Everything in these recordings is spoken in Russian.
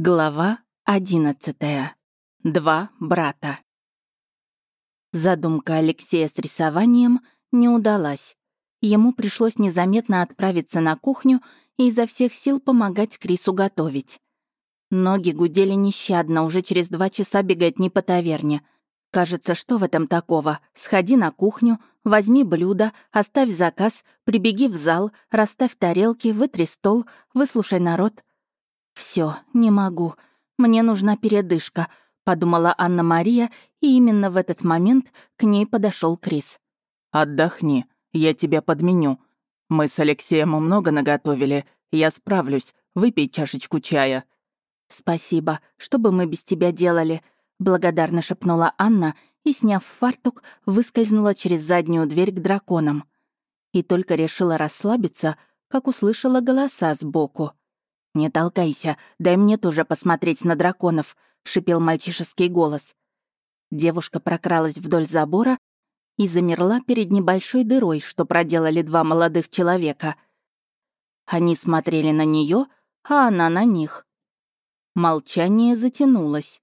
Глава одиннадцатая. Два брата. Задумка Алексея с рисованием не удалась. Ему пришлось незаметно отправиться на кухню и изо всех сил помогать Крису готовить. Ноги гудели нещадно, уже через два часа бегать не по таверне. Кажется, что в этом такого? Сходи на кухню, возьми блюдо, оставь заказ, прибеги в зал, расставь тарелки, вытри стол, выслушай народ — все, не могу. Мне нужна передышка», — подумала Анна-Мария, и именно в этот момент к ней подошел Крис. «Отдохни, я тебя подменю. Мы с Алексеем много наготовили, я справлюсь. Выпей чашечку чая». «Спасибо. Что бы мы без тебя делали?» — благодарно шепнула Анна и, сняв фартук, выскользнула через заднюю дверь к драконам. И только решила расслабиться, как услышала голоса сбоку. «Не толкайся, дай мне тоже посмотреть на драконов», — шипел мальчишеский голос. Девушка прокралась вдоль забора и замерла перед небольшой дырой, что проделали два молодых человека. Они смотрели на нее, а она на них. Молчание затянулось.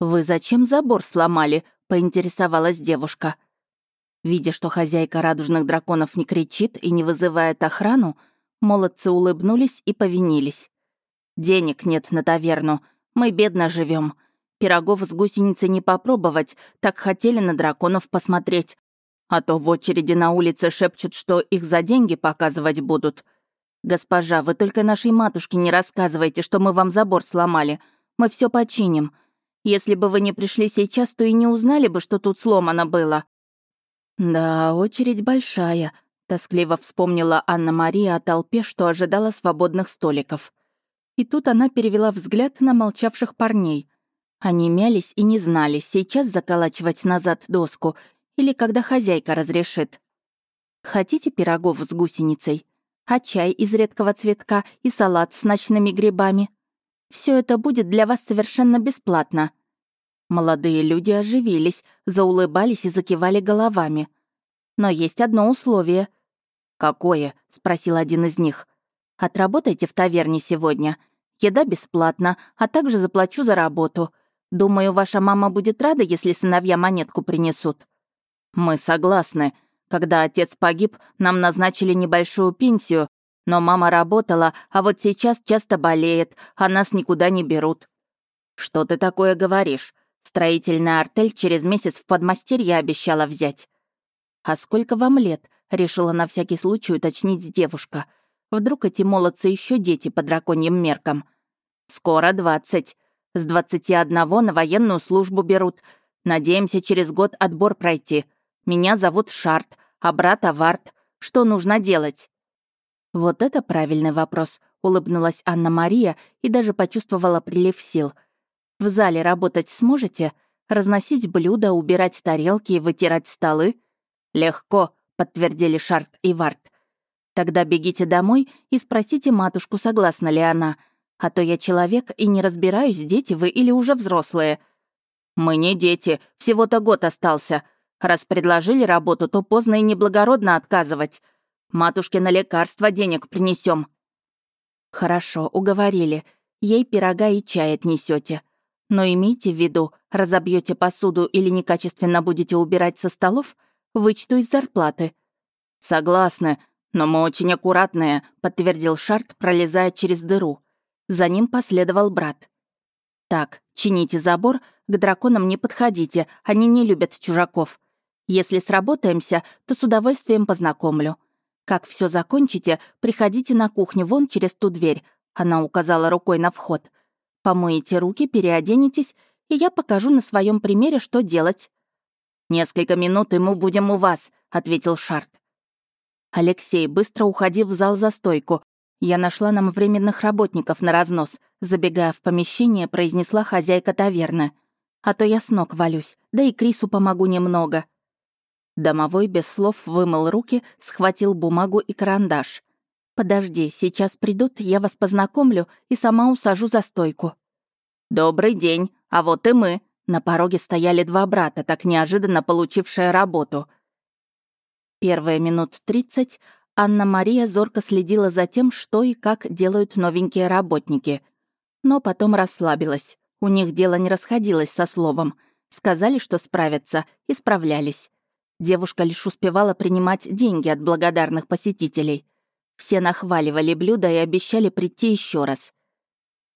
«Вы зачем забор сломали?» — поинтересовалась девушка. Видя, что хозяйка радужных драконов не кричит и не вызывает охрану, Молодцы улыбнулись и повинились. «Денег нет на таверну. Мы бедно живем. Пирогов с гусеницей не попробовать, так хотели на драконов посмотреть. А то в очереди на улице шепчут, что их за деньги показывать будут. Госпожа, вы только нашей матушке не рассказывайте, что мы вам забор сломали. Мы все починим. Если бы вы не пришли сейчас, то и не узнали бы, что тут сломано было». «Да, очередь большая», Тоскливо вспомнила Анна-Мария о толпе, что ожидала свободных столиков. И тут она перевела взгляд на молчавших парней. Они мялись и не знали, сейчас заколачивать назад доску или когда хозяйка разрешит. «Хотите пирогов с гусеницей? А чай из редкого цветка и салат с ночными грибами? Все это будет для вас совершенно бесплатно». Молодые люди оживились, заулыбались и закивали головами. Но есть одно условие. «Какое?» — спросил один из них. «Отработайте в таверне сегодня. Еда бесплатна, а также заплачу за работу. Думаю, ваша мама будет рада, если сыновья монетку принесут». «Мы согласны. Когда отец погиб, нам назначили небольшую пенсию, но мама работала, а вот сейчас часто болеет, а нас никуда не берут». «Что ты такое говоришь? Строительная артель через месяц в подмастерье обещала взять». «А сколько вам лет?» — решила на всякий случай уточнить девушка. Вдруг эти молодцы еще дети по драконьим меркам. «Скоро двадцать. С двадцати одного на военную службу берут. Надеемся через год отбор пройти. Меня зовут Шарт, а брата Варт. Что нужно делать?» «Вот это правильный вопрос», — улыбнулась Анна-Мария и даже почувствовала прилив сил. «В зале работать сможете? Разносить блюда, убирать тарелки и вытирать столы?» «Легко», подтвердили Шарт и Варт. «Тогда бегите домой и спросите матушку, согласна ли она. А то я человек и не разбираюсь, дети вы или уже взрослые». «Мы не дети, всего-то год остался. Раз предложили работу, то поздно и неблагородно отказывать. Матушке на лекарства денег принесем. «Хорошо, уговорили. Ей пирога и чай отнесете. Но имейте в виду, разобьете посуду или некачественно будете убирать со столов, Вычту из зарплаты». «Согласны, но мы очень аккуратные», — подтвердил Шарт, пролезая через дыру. За ним последовал брат. «Так, чините забор, к драконам не подходите, они не любят чужаков. Если сработаемся, то с удовольствием познакомлю. Как все закончите, приходите на кухню вон через ту дверь», — она указала рукой на вход. «Помоете руки, переоденетесь, и я покажу на своем примере, что делать». «Несколько минут, и мы будем у вас», — ответил Шарт. «Алексей, быстро уходи в зал за стойку. Я нашла нам временных работников на разнос», забегая в помещение, произнесла хозяйка таверны. «А то я с ног валюсь, да и Крису помогу немного». Домовой без слов вымыл руки, схватил бумагу и карандаш. «Подожди, сейчас придут, я вас познакомлю и сама усажу за стойку». «Добрый день, а вот и мы», на пороге стояли два брата, так неожиданно получившие работу. Первые минут тридцать Анна-Мария зорко следила за тем, что и как делают новенькие работники. Но потом расслабилась. У них дело не расходилось со словом. Сказали, что справятся, и справлялись. Девушка лишь успевала принимать деньги от благодарных посетителей. Все нахваливали блюда и обещали прийти еще раз.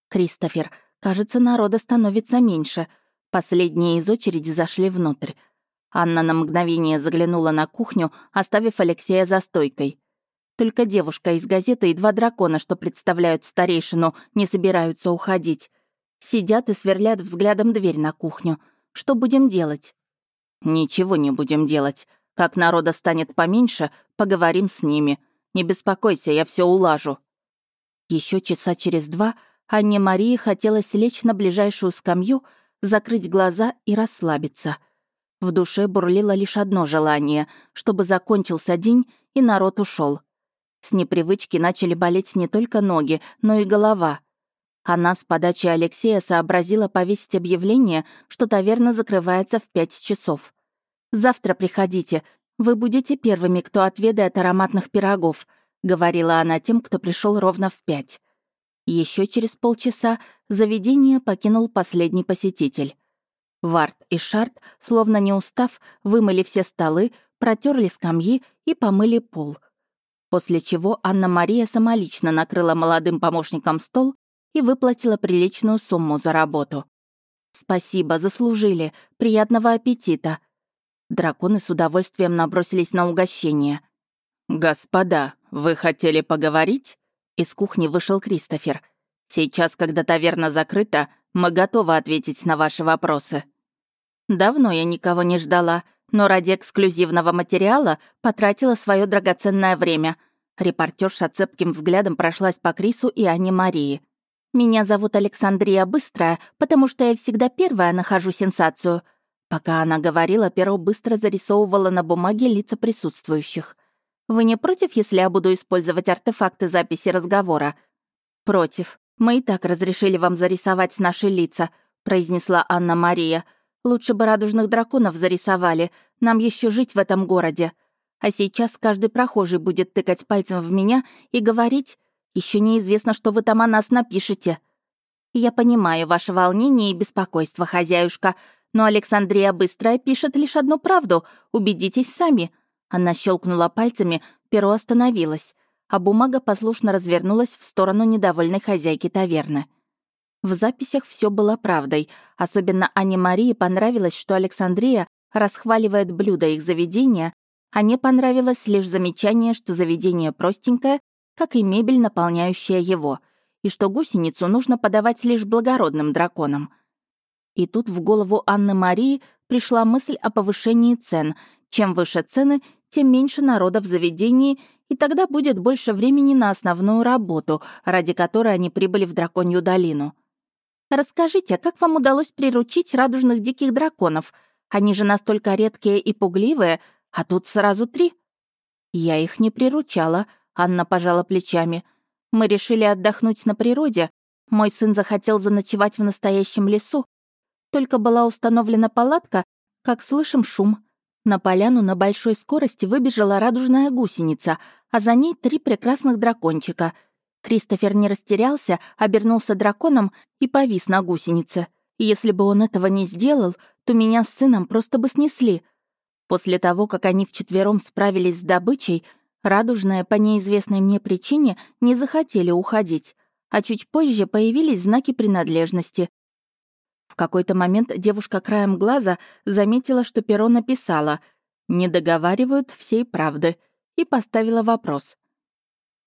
«Кристофер, кажется, народа становится меньше». Последние из очереди зашли внутрь. Анна на мгновение заглянула на кухню, оставив Алексея за стойкой. Только девушка из газеты и два дракона, что представляют старейшину, не собираются уходить. Сидят и сверлят взглядом дверь на кухню. Что будем делать? Ничего не будем делать. Как народа станет поменьше, поговорим с ними. Не беспокойся, я все улажу. Еще часа через два Анне Марии хотелось лечь на ближайшую скамью, закрыть глаза и расслабиться. В душе бурлило лишь одно желание, чтобы закончился день и народ ушел. С непривычки начали болеть не только ноги, но и голова. Она с подачи Алексея сообразила повесить объявление, что таверна закрывается в пять часов. «Завтра приходите, вы будете первыми, кто отведает ароматных пирогов», — говорила она тем, кто пришел ровно в пять. Еще через полчаса заведение покинул последний посетитель. Варт и Шарт, словно не устав, вымыли все столы, протерли скамьи и помыли пол. После чего Анна-Мария самолично накрыла молодым помощникам стол и выплатила приличную сумму за работу. «Спасибо, заслужили. Приятного аппетита!» Драконы с удовольствием набросились на угощение. «Господа, вы хотели поговорить?» Из кухни вышел Кристофер. «Сейчас, когда таверна закрыта, мы готовы ответить на ваши вопросы». Давно я никого не ждала, но ради эксклюзивного материала потратила свое драгоценное время. Репортерша цепким взглядом прошлась по Крису и Анне Марии. «Меня зовут Александрия Быстрая, потому что я всегда первая нахожу сенсацию». Пока она говорила, перо быстро зарисовывало на бумаге лица присутствующих. Вы не против, если я буду использовать артефакты записи разговора?» «Против. Мы и так разрешили вам зарисовать наши лица», — произнесла Анна-Мария. «Лучше бы радужных драконов зарисовали. Нам еще жить в этом городе. А сейчас каждый прохожий будет тыкать пальцем в меня и говорить, еще неизвестно, что вы там о нас напишете». «Я понимаю ваше волнение и беспокойство, хозяюшка, но Александрия Быстрая пишет лишь одну правду. Убедитесь сами. Она щелкнула пальцами, перо остановилось, а бумага послушно развернулась в сторону недовольной хозяйки таверны. В записях все было правдой. Особенно Ане Марии понравилось, что Александрия расхваливает блюда их заведения, а не понравилось лишь замечание, что заведение простенькое, как и мебель, наполняющая его, и что гусеницу нужно подавать лишь благородным драконам. И тут в голову Анны Марии пришла мысль о повышении цен. Чем выше цены, тем меньше народа в заведении, и тогда будет больше времени на основную работу, ради которой они прибыли в Драконью долину. Расскажите, как вам удалось приручить радужных диких драконов? Они же настолько редкие и пугливые, а тут сразу три. Я их не приручала, Анна пожала плечами. Мы решили отдохнуть на природе. Мой сын захотел заночевать в настоящем лесу. Только была установлена палатка, как слышим шум — на поляну на большой скорости выбежала радужная гусеница, а за ней три прекрасных дракончика. Кристофер не растерялся, обернулся драконом и повис на гусенице. Если бы он этого не сделал, то меня с сыном просто бы снесли. После того, как они вчетвером справились с добычей, радужная по неизвестной мне причине не захотели уходить, а чуть позже появились знаки принадлежности, в какой-то момент девушка краем глаза заметила, что перо написала «Не договаривают всей правды» и поставила вопрос.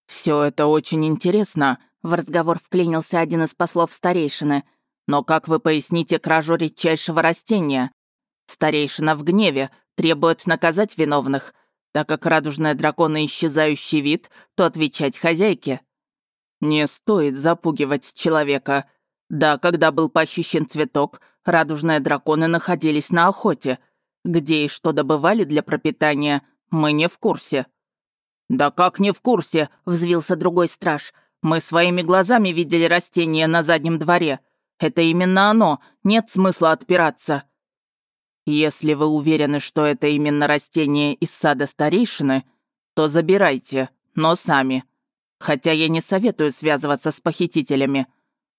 Все это очень интересно», — в разговор вклинился один из послов старейшины. «Но как вы поясните кражу редчайшего растения? Старейшина в гневе требует наказать виновных, так как радужная дракона исчезающий вид, то отвечать хозяйке». «Не стоит запугивать человека», да, когда был похищен цветок, радужные драконы находились на охоте. Где и что добывали для пропитания, мы не в курсе». «Да как не в курсе?» — взвился другой страж. «Мы своими глазами видели растение на заднем дворе. Это именно оно, нет смысла отпираться». «Если вы уверены, что это именно растение из сада старейшины, то забирайте, но сами. Хотя я не советую связываться с похитителями.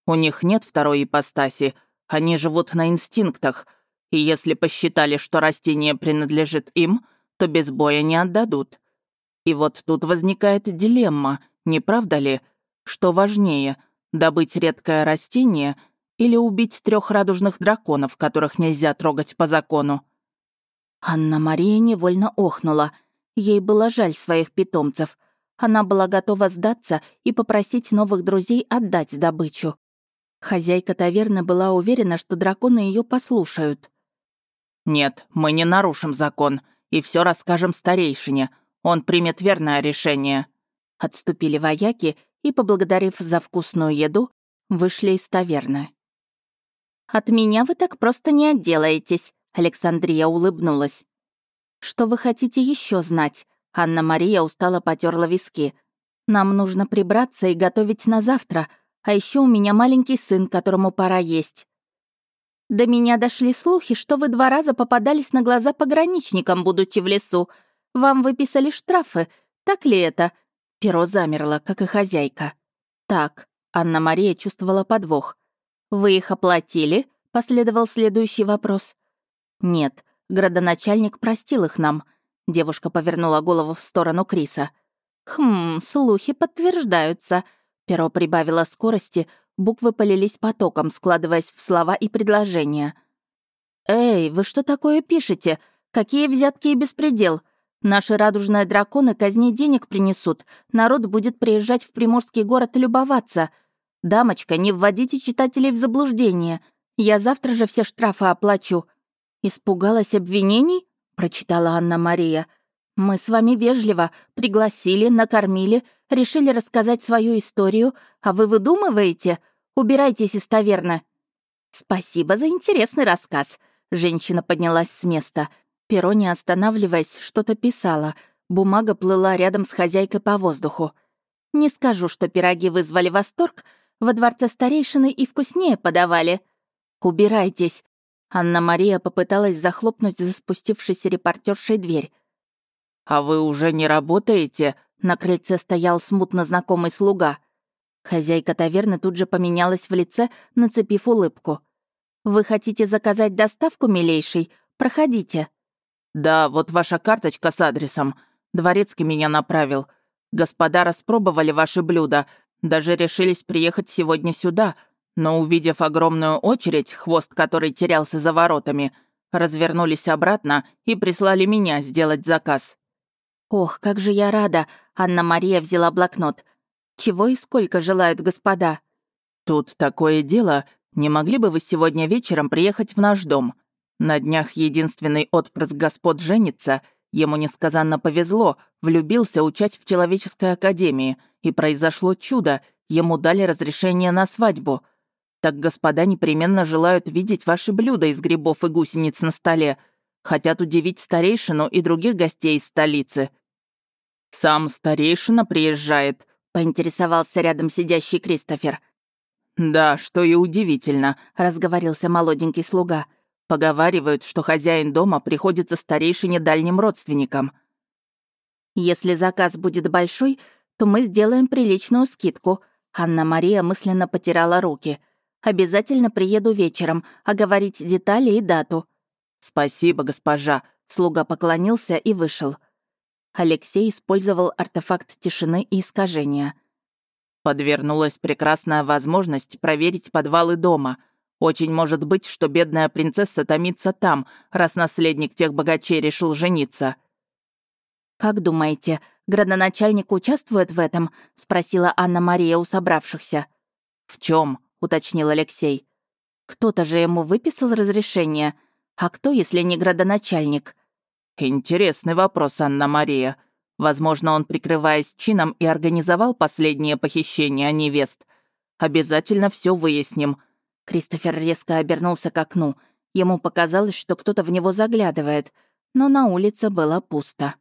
У них нет второй ипостаси, они живут на инстинктах, и если посчитали, что растение принадлежит им, то без боя не отдадут. И вот тут возникает дилемма, не правда ли? Что важнее, добыть редкое растение или убить трех радужных драконов, которых нельзя трогать по закону? Анна-Мария невольно охнула. Ей было жаль своих питомцев. Она была готова сдаться и попросить новых друзей отдать добычу. Хозяйка таверны была уверена, что драконы ее послушают. «Нет, мы не нарушим закон и все расскажем старейшине. Он примет верное решение». Отступили вояки и, поблагодарив за вкусную еду, вышли из таверны. «От меня вы так просто не отделаетесь», — Александрия улыбнулась. «Что вы хотите еще знать?» Анна-Мария устало потерла виски. «Нам нужно прибраться и готовить на завтра, а еще у меня маленький сын, которому пора есть». До меня дошли слухи, что вы два раза попадались на глаза пограничникам, будучи в лесу. Вам выписали штрафы. Так ли это?» Перо замерло, как и хозяйка. «Так», — Анна-Мария чувствовала подвох. «Вы их оплатили?» — последовал следующий вопрос. «Нет, градоначальник простил их нам». Девушка повернула голову в сторону Криса. «Хм, слухи подтверждаются». Перо прибавило скорости, Буквы полились потоком, складываясь в слова и предложения. «Эй, вы что такое пишете? Какие взятки и беспредел? Наши радужные драконы казни денег принесут. Народ будет приезжать в приморский город любоваться. Дамочка, не вводите читателей в заблуждение. Я завтра же все штрафы оплачу». «Испугалась обвинений?» — прочитала Анна-Мария. «Мы с вами вежливо пригласили, накормили, решили рассказать свою историю, а вы выдумываете? Убирайтесь из таверны». «Спасибо за интересный рассказ», — женщина поднялась с места. Перо, не останавливаясь, что-то писала. Бумага плыла рядом с хозяйкой по воздуху. «Не скажу, что пироги вызвали восторг. Во дворце старейшины и вкуснее подавали». «Убирайтесь», Анна-Мария попыталась захлопнуть за спустившейся репортершей дверь. «А вы уже не работаете?» На крыльце стоял смутно знакомый слуга. Хозяйка таверны тут же поменялась в лице, нацепив улыбку. «Вы хотите заказать доставку, милейший? Проходите». «Да, вот ваша карточка с адресом. Дворецкий меня направил. Господа распробовали ваши блюда, даже решились приехать сегодня сюда, но, увидев огромную очередь, хвост которой терялся за воротами, развернулись обратно и прислали меня сделать заказ». «Ох, как же я рада!» — Анна-Мария взяла блокнот. «Чего и сколько желают господа?» «Тут такое дело. Не могли бы вы сегодня вечером приехать в наш дом? На днях единственный отпрыск господ женится. Ему несказанно повезло, влюбился учать в человеческой академии, и произошло чудо, ему дали разрешение на свадьбу. Так господа непременно желают видеть ваши блюда из грибов и гусениц на столе, хотят удивить старейшину и других гостей из столицы. «Сам старейшина приезжает», — поинтересовался рядом сидящий Кристофер. «Да, что и удивительно», — разговорился молоденький слуга. «Поговаривают, что хозяин дома приходится старейшине дальним родственникам». «Если заказ будет большой, то мы сделаем приличную скидку», — Анна-Мария мысленно потирала руки. «Обязательно приеду вечером, оговорить детали и дату». «Спасибо, госпожа», — слуга поклонился и вышел. Алексей использовал артефакт тишины и искажения. Подвернулась прекрасная возможность проверить подвалы дома. Очень может быть, что бедная принцесса томится там, раз наследник тех богачей решил жениться. «Как думаете, градоначальник участвует в этом?» — спросила Анна-Мария у собравшихся. «В чем? уточнил Алексей. «Кто-то же ему выписал разрешение. А кто, если не градоначальник?» «Интересный вопрос, Анна-Мария. Возможно, он, прикрываясь чином, и организовал последнее похищение невест. Обязательно все выясним». Кристофер резко обернулся к окну. Ему показалось, что кто-то в него заглядывает, но на улице было пусто.